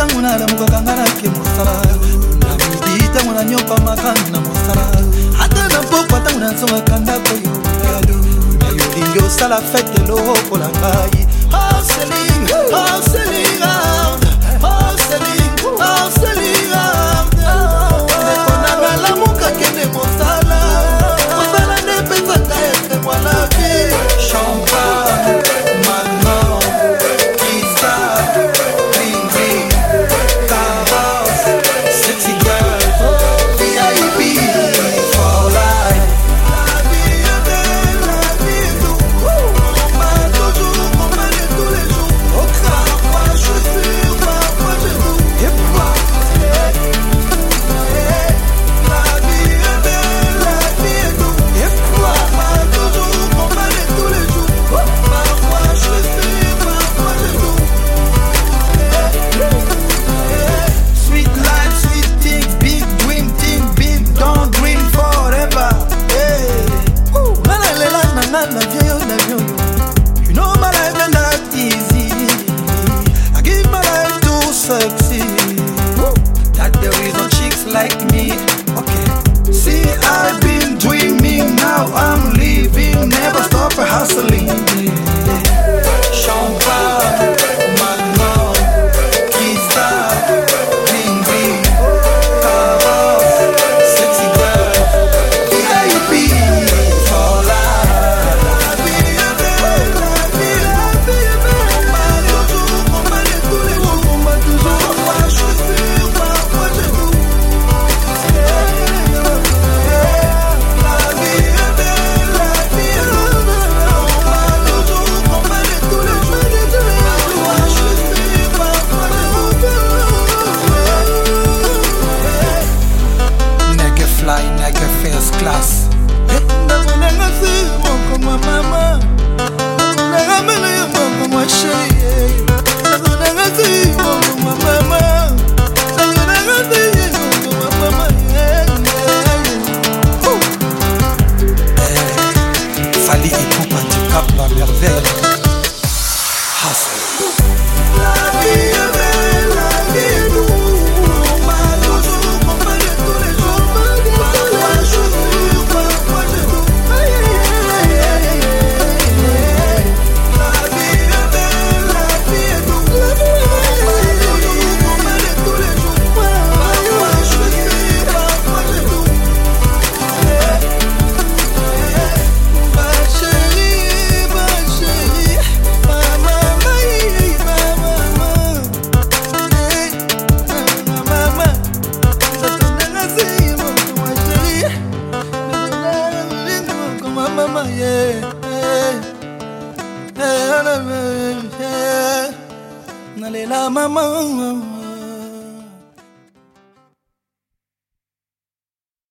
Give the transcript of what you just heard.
ntango nalamukaka nga nake mosala namidi ntango nanyopa makambi na mosala ata na pokwa ntango nazongaka ndako yo olingi osala fete lokola ngai ah, like me. Okay. See, I've been dreaming, now I'm la la la la